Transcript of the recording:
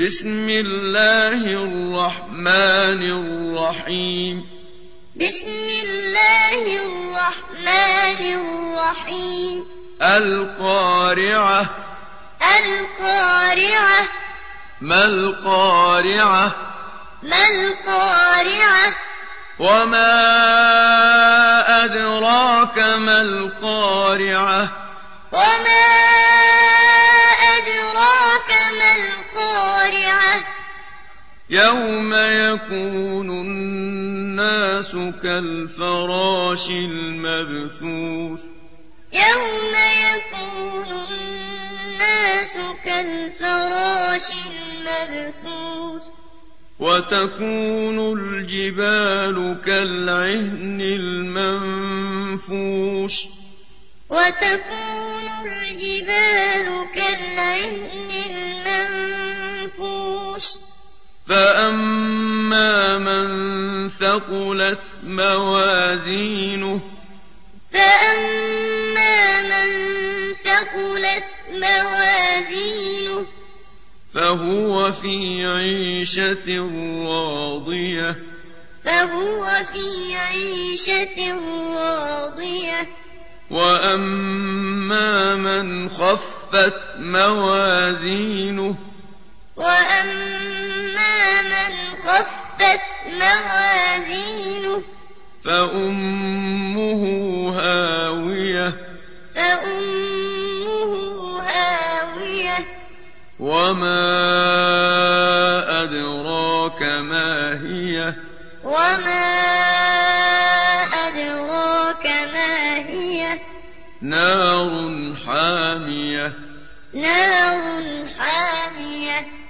بسم الله الرحمن الرحيم. بسم الله الرحمن الرحيم. القارعة. القارعة. ما القارعة؟ ما القارعة؟ وما أدراك ما القارعة؟ وما أدراك يوم يكون الناس كالفراش المبثوث يوم يكون الناس كالفراش المبثوث وتكون الجبال كالعهن المنفوش وتكون الجبال كالعهن فأما من ثقلت موازينه فأما من ثقلت موازينه فهو في عيشة راضية فهو في عيشة راضية وأما من خفت موازينه وأما خفت موازينه. فأمه هاوية. فأمه هاوية. وما أدراك ما هي؟ وما أدراك ما هي؟ نار حامية. نار حامية.